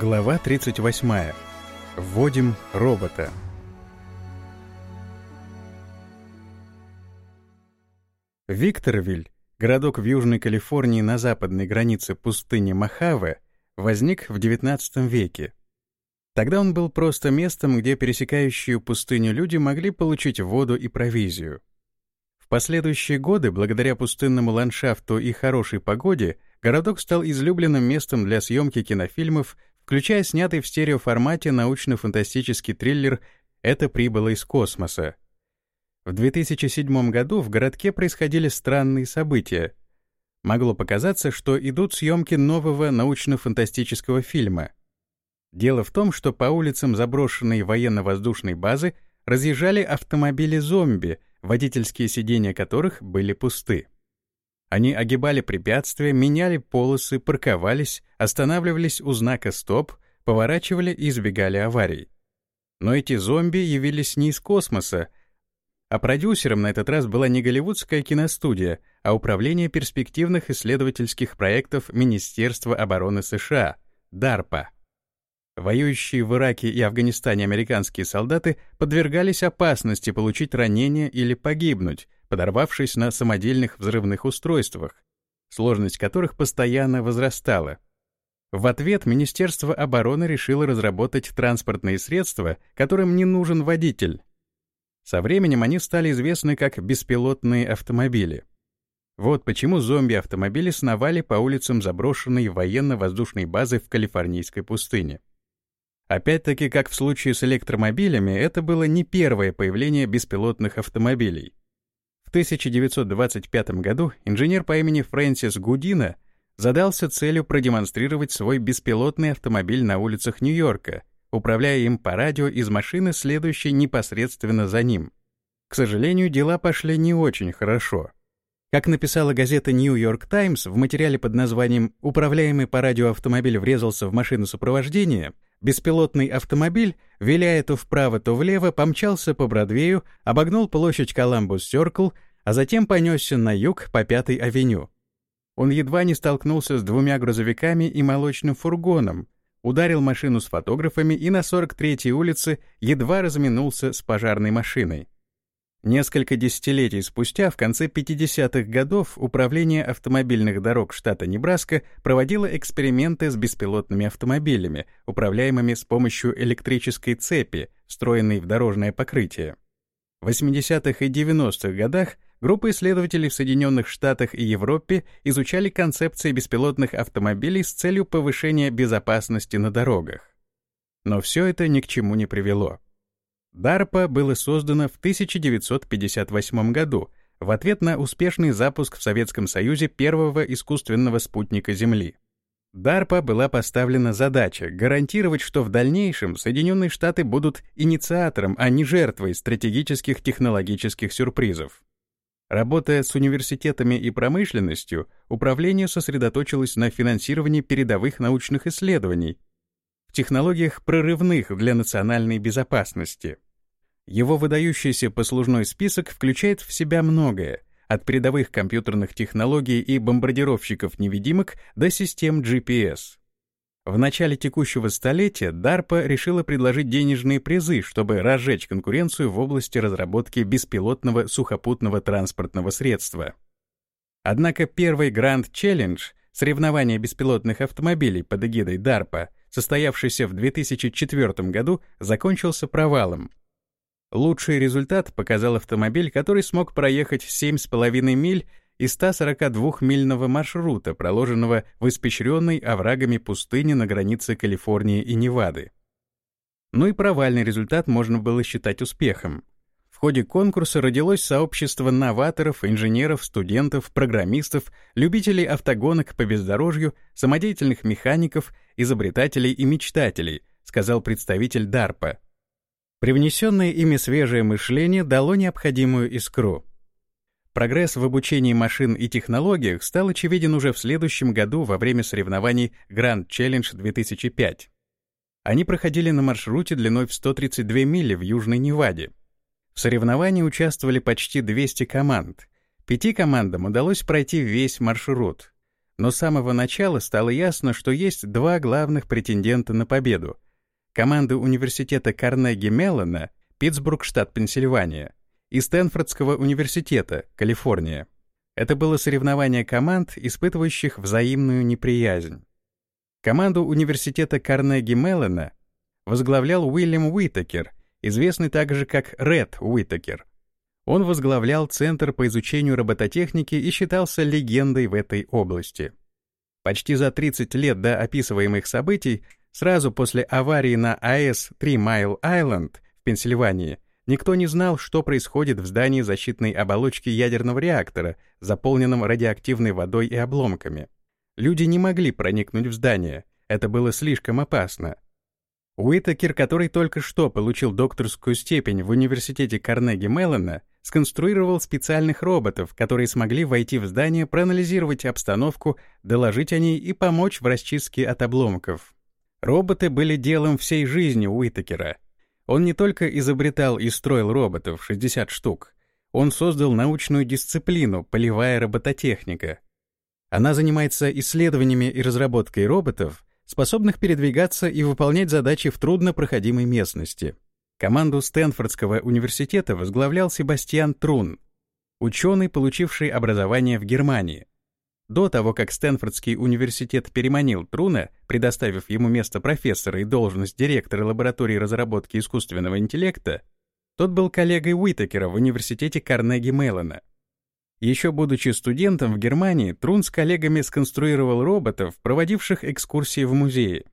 Глава 38. Вводим робота. Викторвиль, городок в Южной Калифорнии на западной границе пустыни Мохаве, возник в XIX веке. Тогда он был просто местом, где пересекающие пустыню люди могли получить воду и провизию. В последующие годы, благодаря пустынному ландшафту и хорошей погоде, городок стал излюбленным местом для съемки кинофильмов включая снятый в стереоформате научно-фантастический триллер «Это прибыло из космоса». В 2007 году в городке происходили странные события. Могло показаться, что идут съемки нового научно-фантастического фильма. Дело в том, что по улицам заброшенной военно-воздушной базы разъезжали автомобили-зомби, водительские сиденья которых были пусты. Они огибали препятствия, меняли полосы, парковались, останавливались у знака «Стоп», поворачивали и избегали аварий. Но эти зомби явились не из космоса, а продюсером на этот раз была не голливудская киностудия, а Управление перспективных исследовательских проектов Министерства обороны США, DARPA. Воюющие в Ираке и Афганистане американские солдаты подвергались опасности получить ранения или погибнуть, подорвавшись на самодельных взрывных устройствах, сложность которых постоянно возрастала. В ответ Министерство обороны решило разработать транспортные средства, которым не нужен водитель. Со временем они стали известны как беспилотные автомобили. Вот почему зомби-автомобили сновали по улицам заброшенной военно-воздушной базы в калифорнийской пустыне. Опять-таки, как в случае с электромобилями, это было не первое появление беспилотных автомобилей. В 1925 году инженер по имени Фрэнсис Гудина задался целью продемонстрировать свой беспилотный автомобиль на улицах Нью-Йорка, управляя им по радио из машины, следующей непосредственно за ним. К сожалению, дела пошли не очень хорошо. Как написала газета New York Times в материале под названием «Управляемый по радио автомобиль врезался в машину сопровождения», Беспилотный автомобиль, виляя то вправо, то влево, помчался по Бродвею, обогнул площадь Коламбус-Сёркл, а затем понесся на юг по Пятой авеню. Он едва не столкнулся с двумя грузовиками и молочным фургоном, ударил машину с фотографами и на 43-й улице едва разминулся с пожарной машиной. Несколько десятилетий спустя, в конце 50-х годов, Управление автомобильных дорог штата Небраска проводило эксперименты с беспилотными автомобилями, управляемыми с помощью электрической цепи, встроенной в дорожное покрытие. В 80-х и 90-х годах группа исследователей в Соединенных Штатах и Европе изучали концепции беспилотных автомобилей с целью повышения безопасности на дорогах. Но все это ни к чему не привело. DARPA было создано в 1958 году в ответ на успешный запуск в Советском Союзе первого искусственного спутника Земли. DARPA была поставлена задача гарантировать, что в дальнейшем Соединенные Штаты будут инициатором, а не жертвой стратегических технологических сюрпризов. Работая с университетами и промышленностью, управление сосредоточилось на финансировании передовых научных исследований, в технологиях прорывных для национальной безопасности. Его выдающийся послужной список включает в себя многое, от передовых компьютерных технологий и бомбардировщиков-невидимок до систем GPS. В начале текущего столетия DARPA решила предложить денежные призы, чтобы разжечь конкуренцию в области разработки беспилотного сухопутного транспортного средства. Однако первый Grand Challenge — соревнование беспилотных автомобилей под эгидой DARPA — состоявшийся в 2004 году, закончился провалом. Лучший результат показал автомобиль, который смог проехать 7,5 миль из 142-мильного маршрута, проложенного в испещренной оврагами пустыне на границе Калифорнии и Невады. Ну и провальный результат можно было считать успехом. Ходе конкурса родилось сообщество новаторов, инженеров, студентов, программистов, любителей автогонок по бездорожью, самодеятельных механиков, изобретателей и мечтателей, сказал представитель DARPA. Привнесенное ими свежее мышление дало необходимую искру. Прогресс в обучении машин и технологиях стал очевиден уже в следующем году во время соревнований Grand Challenge 2005. Они проходили на маршруте длиной в 132 мили в Южной Неваде. В соревновании участвовали почти 200 команд. Пяти командам удалось пройти весь маршрут. Но с самого начала стало ясно, что есть два главных претендента на победу. Команды университета Карнеги Меллона, Питтсбург, штат Пенсильвания, и Стэнфордского университета, Калифорния. Это было соревнование команд, испытывающих взаимную неприязнь. Команду университета Карнеги Меллона возглавлял Уильям Уитакер, известный также как Ред Уитакер. Он возглавлял Центр по изучению робототехники и считался легендой в этой области. Почти за 30 лет до описываемых событий, сразу после аварии на АЭС Три Майл Айленд в Пенсильвании, никто не знал, что происходит в здании защитной оболочки ядерного реактора, заполненном радиоактивной водой и обломками. Люди не могли проникнуть в здание, это было слишком опасно. Уитакер, который только что получил докторскую степень в университете Карнеги Меллона, сконструировал специальных роботов, которые смогли войти в здание, проанализировать обстановку, доложить о ней и помочь в расчистке от обломков. Роботы были делом всей жизни Уитакера. Он не только изобретал и строил роботов, 60 штук, он создал научную дисциплину «полевая робототехника». Она занимается исследованиями и разработкой роботов, способных передвигаться и выполнять задачи в труднопроходимой местности. Команду Стэнфордского университета возглавлял Себастьян Трун, ученый, получивший образование в Германии. До того, как Стэнфордский университет переманил Труна, предоставив ему место профессора и должность директора лаборатории разработки искусственного интеллекта, тот был коллегой Уитакера в университете Карнеги Меллона. Еще будучи студентом в Германии, Трун с коллегами сконструировал роботов, проводивших экскурсии в музее.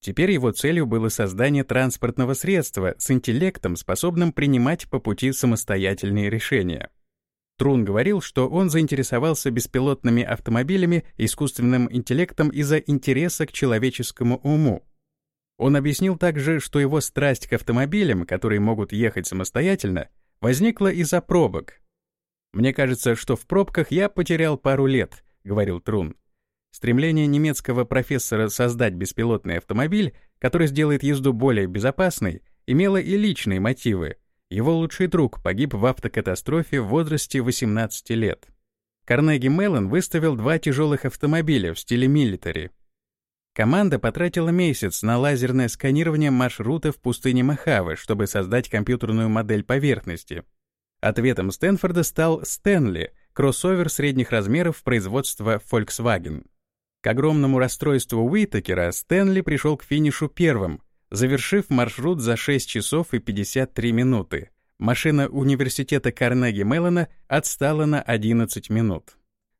Теперь его целью было создание транспортного средства с интеллектом, способным принимать по пути самостоятельные решения. Трун говорил, что он заинтересовался беспилотными автомобилями искусственным интеллектом из-за интереса к человеческому уму. Он объяснил также, что его страсть к автомобилям, которые могут ехать самостоятельно, возникла из-за пробок. «Мне кажется, что в пробках я потерял пару лет», — говорил Трун. Стремление немецкого профессора создать беспилотный автомобиль, который сделает езду более безопасной, имело и личные мотивы. Его лучший друг погиб в автокатастрофе в возрасте 18 лет. Карнеги Меллон выставил два тяжелых автомобиля в стиле милитари. Команда потратила месяц на лазерное сканирование маршрута в пустыне Мохаве, чтобы создать компьютерную модель поверхности. Ответом Стэнфорда стал Стэнли, кроссовер средних размеров производства Volkswagen. К огромному расстройству Уитакера Стэнли пришел к финишу первым, завершив маршрут за 6 часов и 53 минуты. Машина университета Карнеги Меллона отстала на 11 минут.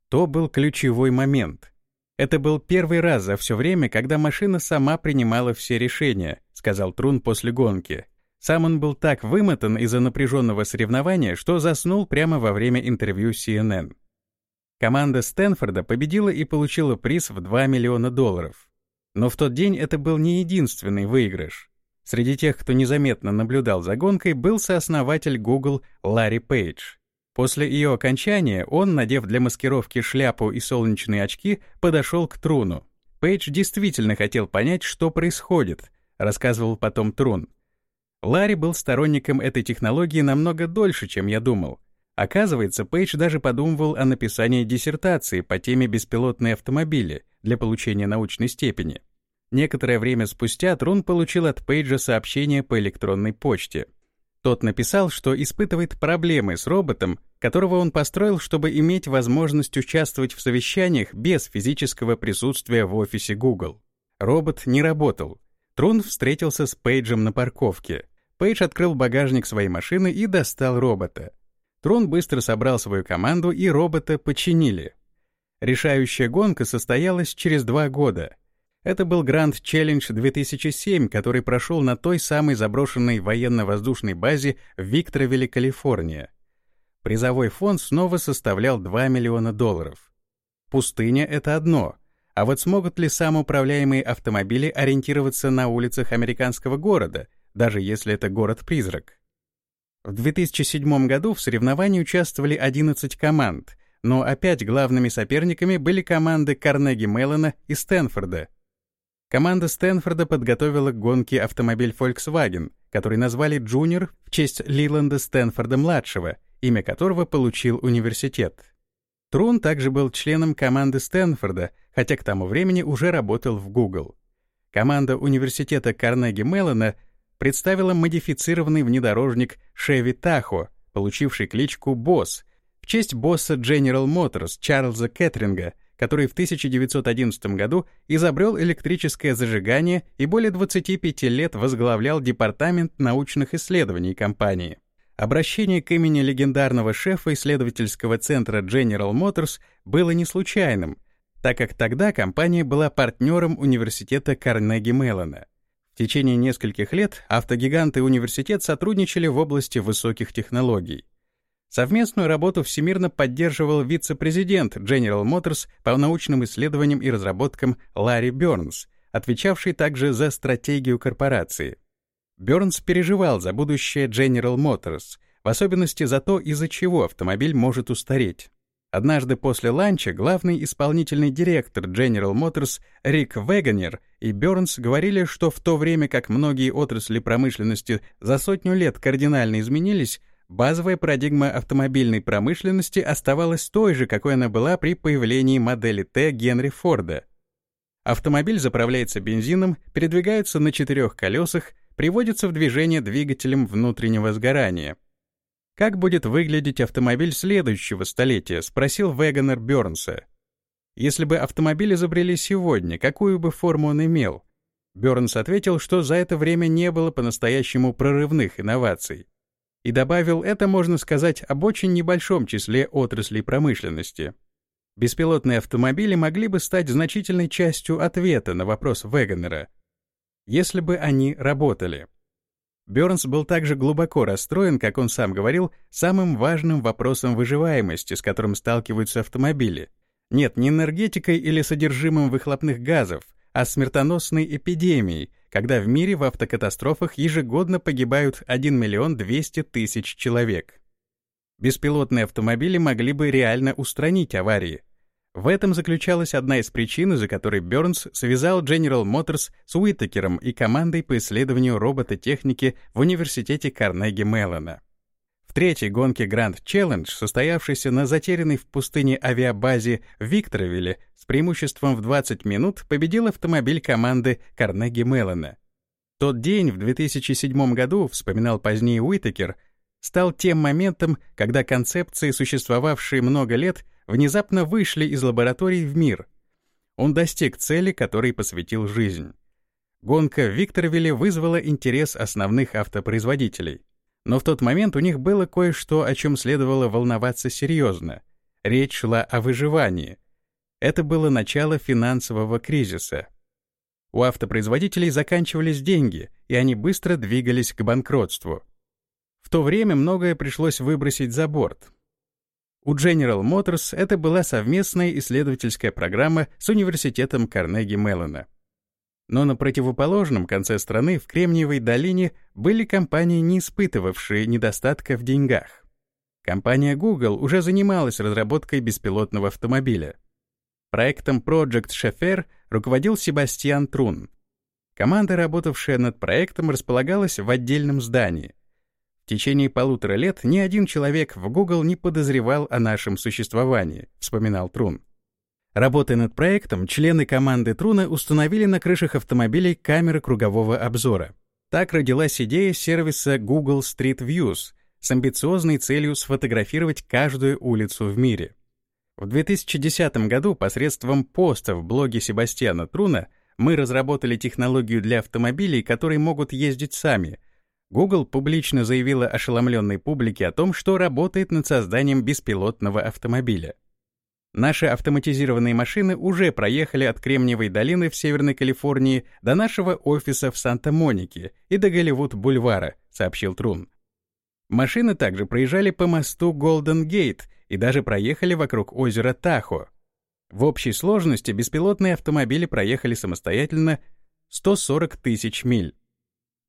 То был ключевой момент. Это был первый раз за все время, когда машина сама принимала все решения, сказал Трун после гонки. Сам он был так вымотан из-за напряженного соревнования, что заснул прямо во время интервью CNN. Команда Стэнфорда победила и получила приз в 2 миллиона долларов. Но в тот день это был не единственный выигрыш. Среди тех, кто незаметно наблюдал за гонкой, был сооснователь Google Ларри Пейдж. После ее окончания он, надев для маскировки шляпу и солнечные очки, подошел к Труну. Пейдж действительно хотел понять, что происходит, рассказывал потом Трун. Ларри был сторонником этой технологии намного дольше, чем я думал. Оказывается, Пейдж даже подумывал о написании диссертации по теме беспилотные автомобили для получения научной степени. Некоторое время спустя Трун получил от Пейджа сообщение по электронной почте. Тот написал, что испытывает проблемы с роботом, которого он построил, чтобы иметь возможность участвовать в совещаниях без физического присутствия в офисе Google. Робот не работал. Трун встретился с Пейджем на парковке. Пейдж открыл багажник своей машины и достал робота. Трон быстро собрал свою команду, и робота починили. Решающая гонка состоялась через два года. Это был Grand Challenge 2007, который прошел на той самой заброшенной военно-воздушной базе в Викторовилле, Калифорния. Призовой фонд снова составлял 2 миллиона долларов. Пустыня — это одно, а вот смогут ли самоуправляемые автомобили ориентироваться на улицах американского города, даже если это город-призрак? В 2007 году в соревновании участвовали 11 команд, но опять главными соперниками были команды Карнеги Меллона и Стэнфорда. Команда Стэнфорда подготовила к гонке автомобиль Volkswagen, который назвали Junior в честь Лиланда Стэнфорда-младшего, имя которого получил университет. Трун также был членом команды Стэнфорда, хотя к тому времени уже работал в Google. Команда университета Карнеги Меллона представила модифицированный внедорожник Chevy Tahoe, получивший кличку «Босс», в честь босса General Motors Чарльза Кэтринга, который в 1911 году изобрел электрическое зажигание и более 25 лет возглавлял Департамент научных исследований компании. Обращение к имени легендарного шефа исследовательского центра General Motors было не случайным, так как тогда компания была партнером университета Карнеги Меллона. В течение нескольких лет автогигант и университет сотрудничали в области высоких технологий. Совместную работу всемирно поддерживал вице-президент General Motors по научным исследованиям и разработкам Ларри Бёрнс, отвечавший также за стратегию корпорации. Бёрнс переживал за будущее General Motors, в особенности за то, из-за чего автомобиль может устареть. Однажды после ланча главный исполнительный директор General Motors Рик Веганер и Бёрнс говорили, что в то время как многие отрасли промышленности за сотню лет кардинально изменились, базовая парадигма автомобильной промышленности оставалась той же, какой она была при появлении модели Т Генри Форда. Автомобиль заправляется бензином, передвигается на четырех колесах, приводится в движение двигателем внутреннего сгорания. «Как будет выглядеть автомобиль следующего столетия?» — спросил Веганер Бёрнса. «Если бы автомобиль изобрели сегодня, какую бы форму он имел?» Бёрнс ответил, что за это время не было по-настоящему прорывных инноваций. И добавил, это можно сказать об очень небольшом числе отраслей промышленности. Беспилотные автомобили могли бы стать значительной частью ответа на вопрос Веганера — если бы они работали. Бёрнс был также глубоко расстроен, как он сам говорил, самым важным вопросом выживаемости, с которым сталкиваются автомобили. Нет, не энергетикой или содержимым выхлопных газов, а смертоносной эпидемией, когда в мире в автокатастрофах ежегодно погибают 1 миллион 200 тысяч человек. Беспилотные автомобили могли бы реально устранить аварии, в этом заключалась одна из причин, из-за которой Бёрнс связал General Motors с Уитакером и командой по исследованию робототехники в университете Карнеги Меллона. В третьей гонке Grand Challenge, состоявшейся на затерянной в пустыне авиабазе в Викторовилле с преимуществом в 20 минут, победил автомобиль команды Карнеги Меллона. Тот день в 2007 году, вспоминал позднее Уитакер, стал тем моментом, когда концепции, существовавшие много лет, внезапно вышли из лабораторий в мир. Он достиг цели, которой посвятил жизнь. Гонка в Викторвилле вызвала интерес основных автопроизводителей. Но в тот момент у них было кое-что, о чем следовало волноваться серьезно. Речь шла о выживании. Это было начало финансового кризиса. У автопроизводителей заканчивались деньги, и они быстро двигались к банкротству. В то время многое пришлось выбросить за борт, у General Motors это была совместная исследовательская программа с университетом Карнеги Меллона. Но на противоположном конце страны, в Кремниевой долине, были компании, не испытывавшие недостатка в деньгах. Компания Google уже занималась разработкой беспилотного автомобиля. Проектом Project Chauffeur руководил Себастьян Трун. Команда, работавшая над проектом, располагалась в отдельном здании. В течение полутора лет ни один человек в Google не подозревал о нашем существовании, вспоминал Трун. Работая над проектом, члены команды Труна установили на крышах автомобилей камеры кругового обзора. Так родилась идея сервиса Google Street Views с амбициозной целью сфотографировать каждую улицу в мире. В 2010 году посредством поста в блоге Себастьяна Труна мы разработали технологию для автомобилей, которые могут ездить сами — Google публично заявила ошеломленной публике о том, что работает над созданием беспилотного автомобиля. Наши автоматизированные машины уже проехали от Кремниевой долины в Северной Калифорнии до нашего офиса в Санта-Монике и до Голливуд-бульвара, сообщил Трун. Машины также проезжали по мосту Голден Гейт и даже проехали вокруг озера Тахо. В общей сложности беспилотные автомобили проехали самостоятельно 140 тысяч миль.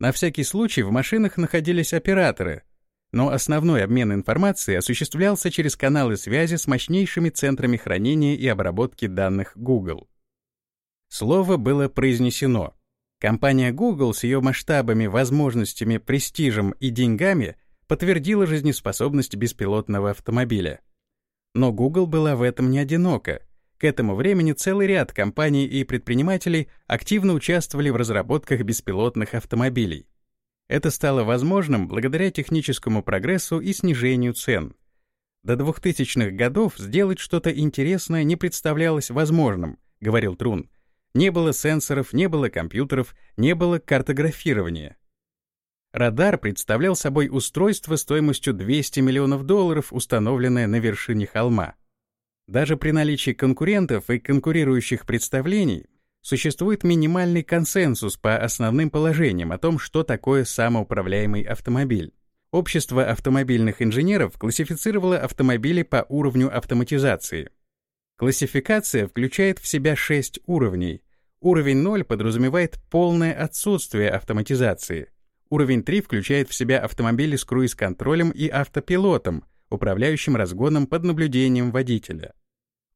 На всякий случай в машинах находились операторы, но основной обмен информацией осуществлялся через каналы связи с мощнейшими центрами хранения и обработки данных Google. Слово было произнесено. Компания Google с ее масштабами, возможностями, престижем и деньгами подтвердила жизнеспособность беспилотного автомобиля. Но Google была в этом не одинока. К этому времени целый ряд компаний и предпринимателей активно участвовали в разработках беспилотных автомобилей. Это стало возможным благодаря техническому прогрессу и снижению цен. До 2000-х годов сделать что-то интересное не представлялось возможным, говорил Трун. Не было сенсоров, не было компьютеров, не было картографирования. Радар представлял собой устройство стоимостью 200 миллионов долларов, установленное на вершине холма. Даже при наличии конкурентов и конкурирующих представлений существует минимальный консенсус по основным положениям о том, что такое самоуправляемый автомобиль. Общество автомобильных инженеров классифицировало автомобили по уровню автоматизации. Классификация включает в себя шесть уровней. Уровень 0 подразумевает полное отсутствие автоматизации — Уровень 3 включает в себя автомобили с круиз-контролем и автопилотом, управляющим разгоном под наблюдением водителя.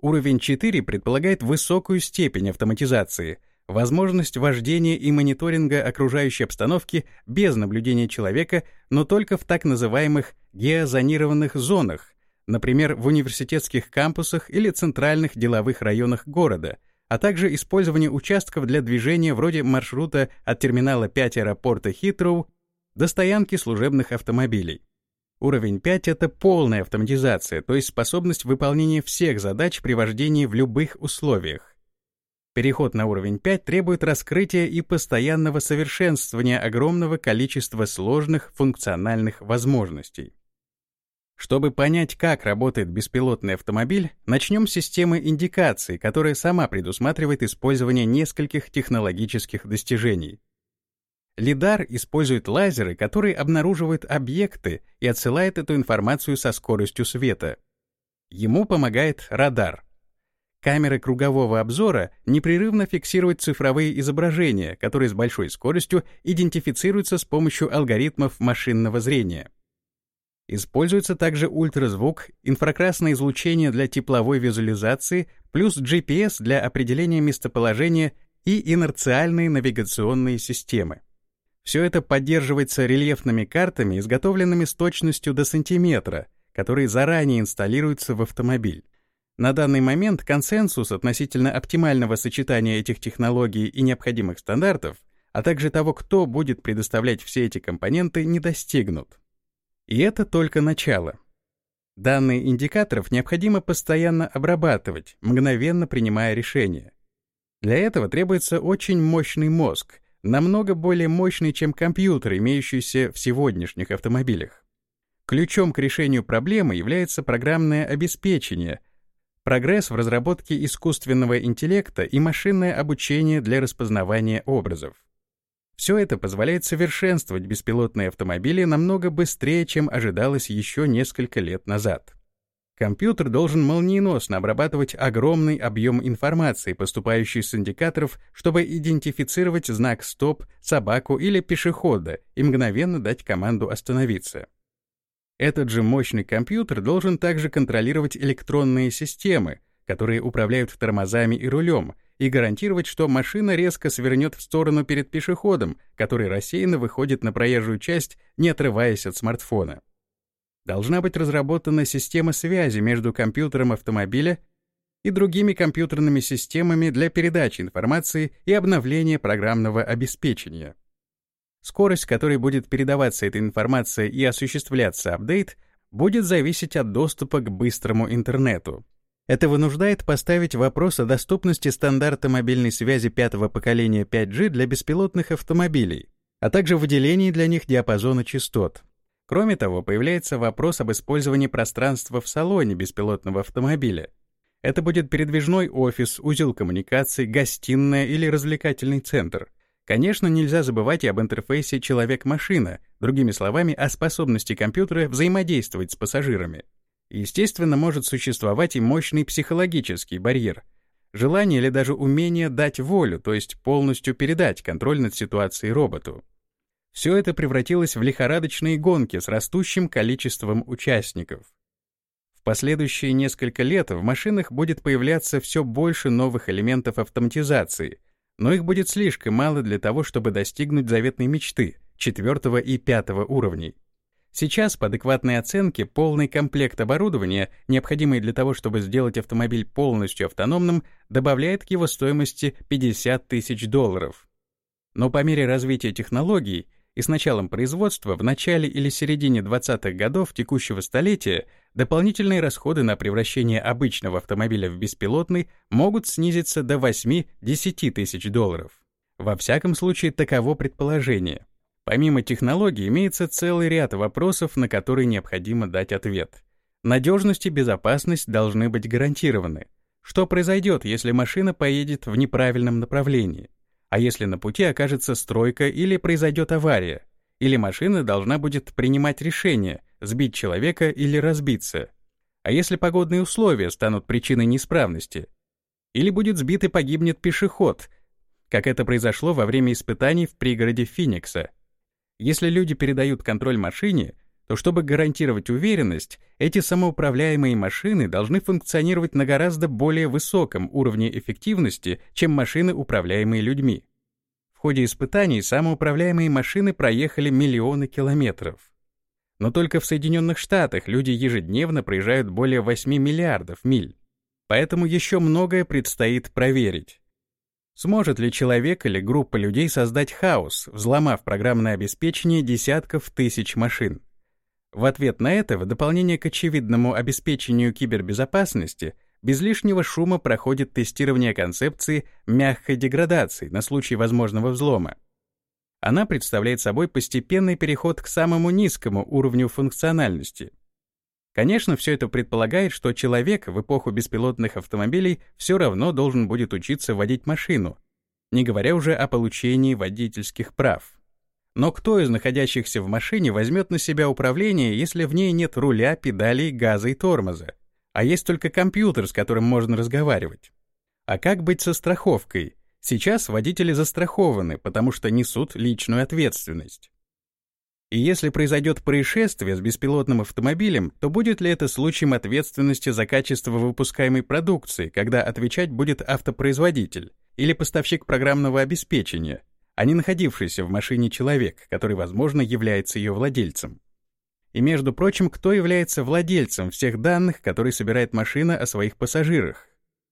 Уровень 4 предполагает высокую степень автоматизации, возможность вождения и мониторинга окружающей обстановки без наблюдения человека, но только в так называемых геозонированных зонах, например, в университетских кампусах или центральных деловых районах города — а также использование участков для движения вроде маршрута от терминала 5 аэропорта Хитроу до стоянки служебных автомобилей. Уровень 5 — это полная автоматизация, то есть способность выполнения всех задач при вождении в любых условиях. Переход на уровень 5 требует раскрытия и постоянного совершенствования огромного количества сложных функциональных возможностей. Чтобы понять, как работает беспилотный автомобиль, начнем с системы индикации, которая сама предусматривает использование нескольких технологических достижений. Лидар использует лазеры, которые обнаруживают объекты и отсылает эту информацию со скоростью света. Ему помогает радар. Камеры кругового обзора непрерывно фиксируют цифровые изображения, которые с большой скоростью идентифицируются с помощью алгоритмов машинного зрения. Используется также ультразвук, инфракрасное излучение для тепловой визуализации, плюс GPS для определения местоположения и инерциальные навигационные системы. Все это поддерживается рельефными картами, изготовленными с точностью до сантиметра, которые заранее инсталируются в автомобиль. На данный момент консенсус относительно оптимального сочетания этих технологий и необходимых стандартов, а также того, кто будет предоставлять все эти компоненты, не достигнут. И это только начало. Данные индикаторов необходимо постоянно обрабатывать, мгновенно принимая решения. Для этого требуется очень мощный мозг, намного более мощный, чем компьютер, имеющийся в сегодняшних автомобилях. Ключом к решению проблемы является программное обеспечение, прогресс в разработке искусственного интеллекта и машинное обучение для распознавания образов. Все это позволяет совершенствовать беспилотные автомобили намного быстрее, чем ожидалось еще несколько лет назад. Компьютер должен молниеносно обрабатывать огромный объем информации, поступающей с индикаторов, чтобы идентифицировать знак «стоп», собаку или пешехода и мгновенно дать команду остановиться. Этот же мощный компьютер должен также контролировать электронные системы, которые управляют тормозами и рулем, и гарантировать, что машина резко свернет в сторону перед пешеходом, который рассеянно выходит на проезжую часть, не отрываясь от смартфона. Должна быть разработана система связи между компьютером автомобиля и другими компьютерными системами для передачи информации и обновления программного обеспечения. Скорость, которой будет передаваться эта информация и осуществляться апдейт, будет зависеть от доступа к быстрому интернету. Это вынуждает поставить вопрос о доступности стандарта мобильной связи пятого поколения 5G для беспилотных автомобилей, а также выделении для них диапазона частот. Кроме того, появляется вопрос об использовании пространства в салоне беспилотного автомобиля. Это будет передвижной офис, узел коммуникаций, гостиная или развлекательный центр. Конечно, нельзя забывать и об интерфейсе человек-машина, другими словами, о способности компьютера взаимодействовать с пассажирами. Естественно, может существовать и мощный психологический барьер. Желание или даже умение дать волю, то есть полностью передать контроль над ситуацией роботу. Все это превратилось в лихорадочные гонки с растущим количеством участников. В последующие несколько лет в машинах будет появляться все больше новых элементов автоматизации, но их будет слишком мало для того, чтобы достигнуть заветной мечты — четвертого и пятого уровней. Сейчас по адекватной оценке полный комплект оборудования, необходимый для того, чтобы сделать автомобиль полностью автономным, добавляет к его стоимости 50 тысяч долларов. Но по мере развития технологий и с началом производства в начале или середине 20-х годов текущего столетия дополнительные расходы на превращение обычного автомобиля в беспилотный могут снизиться до 8-10 тысяч долларов. Во всяком случае, таково предположение. Помимо технологий имеется целый ряд вопросов, на которые необходимо дать ответ. Надежность и безопасность должны быть гарантированы. Что произойдет, если машина поедет в неправильном направлении? А если на пути окажется стройка или произойдет авария? Или машина должна будет принимать решение, сбить человека или разбиться? А если погодные условия станут причиной неисправности? Или будет сбит и погибнет пешеход, как это произошло во время испытаний в пригороде Финикса? Если люди передают контроль машине, то чтобы гарантировать уверенность, эти самоуправляемые машины должны функционировать на гораздо более высоком уровне эффективности, чем машины, управляемые людьми. В ходе испытаний самоуправляемые машины проехали миллионы километров. Но только в Соединенных Штатах люди ежедневно проезжают более 8 миллиардов миль. Поэтому еще многое предстоит проверить. Сможет ли человек или группа людей создать хаос, взломав программное обеспечение десятков тысяч машин? В ответ на это, в дополнение к очевидному обеспечению кибербезопасности, без лишнего шума проходит тестирование концепции мягкой деградации на случай возможного взлома. Она представляет собой постепенный переход к самому низкому уровню функциональности. Конечно, все это предполагает, что человек в эпоху беспилотных автомобилей все равно должен будет учиться водить машину, не говоря уже о получении водительских прав. Но кто из находящихся в машине возьмет на себя управление, если в ней нет руля, педалей, газа и тормоза, а есть только компьютер, с которым можно разговаривать? А как быть со страховкой? Сейчас водители застрахованы, потому что несут личную ответственность. И если произойдет происшествие с беспилотным автомобилем, то будет ли это случаем ответственности за качество выпускаемой продукции, когда отвечать будет автопроизводитель или поставщик программного обеспечения, а не находившийся в машине человек, который, возможно, является ее владельцем. И, между прочим, кто является владельцем всех данных, которые собирает машина о своих пассажирах,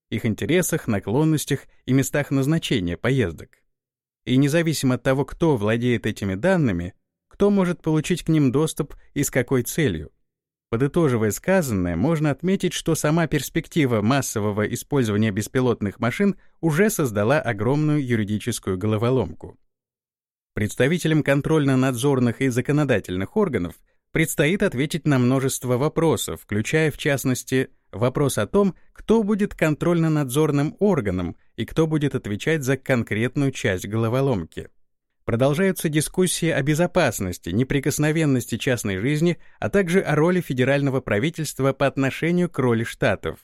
их интересах, наклонностях и местах назначения поездок. И независимо от того, кто владеет этими данными, кто может получить к ним доступ и с какой целью. Подытоживая сказанное, можно отметить, что сама перспектива массового использования беспилотных машин уже создала огромную юридическую головоломку. Представителям контрольно-надзорных и законодательных органов предстоит ответить на множество вопросов, включая, в частности, вопрос о том, кто будет контрольно-надзорным органом и кто будет отвечать за конкретную часть головоломки. Продолжаются дискуссии о безопасности, неприкосновенности частной жизни, а также о роли федерального правительства по отношению к роли штатов.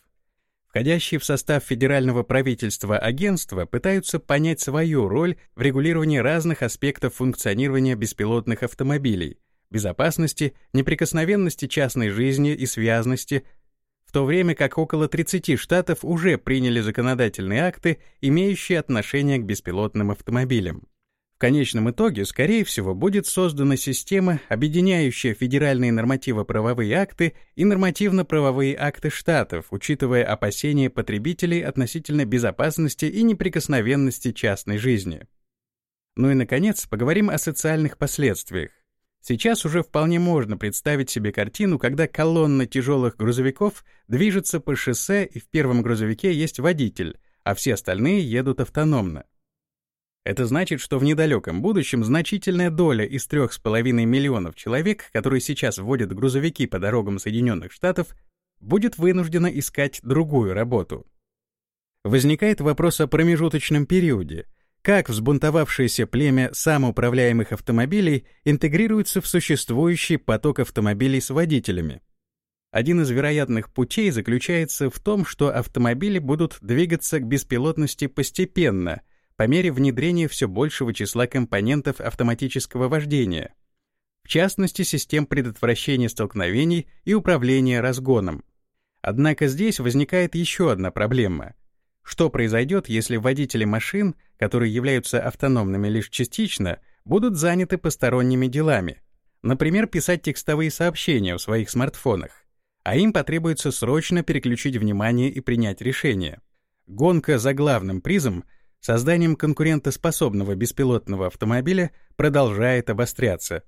Входящие в состав федерального правительства агентства пытаются понять свою роль в регулировании разных аспектов функционирования беспилотных автомобилей, безопасности, неприкосновенности частной жизни и связности, в то время как около 30 штатов уже приняли законодательные акты, имеющие отношение к беспилотным автомобилям. В конечном итоге, скорее всего, будет создана система, объединяющая федеральные нормативно-правовые акты и нормативно-правовые акты штатов, учитывая опасения потребителей относительно безопасности и неприкосновенности частной жизни. Ну и, наконец, поговорим о социальных последствиях. Сейчас уже вполне можно представить себе картину, когда колонна тяжелых грузовиков движется по шоссе, и в первом грузовике есть водитель, а все остальные едут автономно. Это значит, что в недалеком будущем значительная доля из 3,5 миллионов человек, которые сейчас вводят грузовики по дорогам Соединенных Штатов, будет вынуждена искать другую работу. Возникает вопрос о промежуточном периоде. Как взбунтовавшееся племя самоуправляемых автомобилей интегрируется в существующий поток автомобилей с водителями? Один из вероятных путей заключается в том, что автомобили будут двигаться к беспилотности постепенно — по мере внедрения все большего числа компонентов автоматического вождения, в частности, систем предотвращения столкновений и управления разгоном. Однако здесь возникает еще одна проблема. Что произойдет, если водители машин, которые являются автономными лишь частично, будут заняты посторонними делами, Например, писать текстовые сообщения в своих смартфонах. А им потребуется срочно переключить внимание и принять решение. Гонка за главным призом, созданием конкурентоспособного беспилотного автомобиля, продолжает обостряться.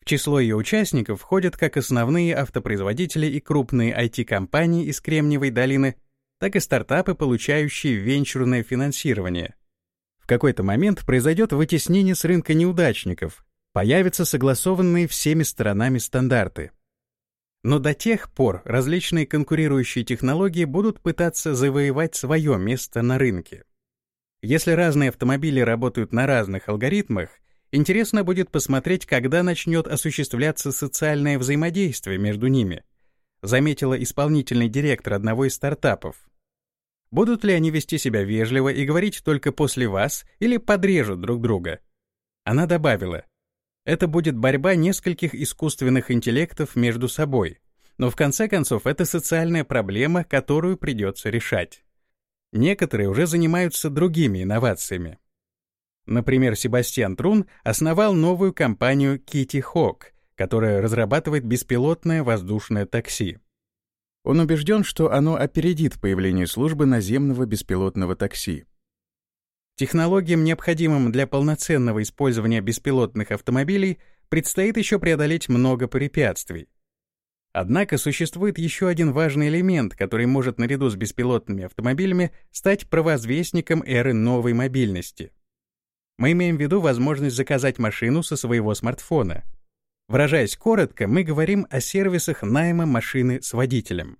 В число ее участников входят как основные автопроизводители и крупные IT-компании из Кремниевой долины, так и стартапы, получающие венчурное финансирование. В какой-то момент произойдет вытеснение с рынка неудачников, появятся согласованные всеми сторонами стандарты. Но до тех пор различные конкурирующие технологии будут пытаться завоевать свое место на рынке. Если разные автомобили работают на разных алгоритмах, интересно будет посмотреть, когда начнет осуществляться социальное взаимодействие между ними, заметила исполнительный директор одного из стартапов. Будут ли они вести себя вежливо и говорить только после вас или подрежут друг друга? Она добавила, это будет борьба нескольких искусственных интеллектов между собой. Но в конце концов это социальная проблема, которую придется решать. Некоторые уже занимаются другими инновациями. Например, Себастьян Трун основал новую компанию Kitty Hawk, которая разрабатывает беспилотное воздушное такси. Он убежден, что оно опередит появление службы наземного беспилотного такси. Технологиям, необходимым для полноценного использования беспилотных автомобилей, предстоит еще преодолеть много препятствий. Однако существует еще один важный элемент, который может наряду с беспилотными автомобилями стать провозвестником эры новой мобильности. Мы имеем в виду возможность заказать машину со своего смартфона. Выражаясь коротко, мы говорим о сервисах найма машины с водителем.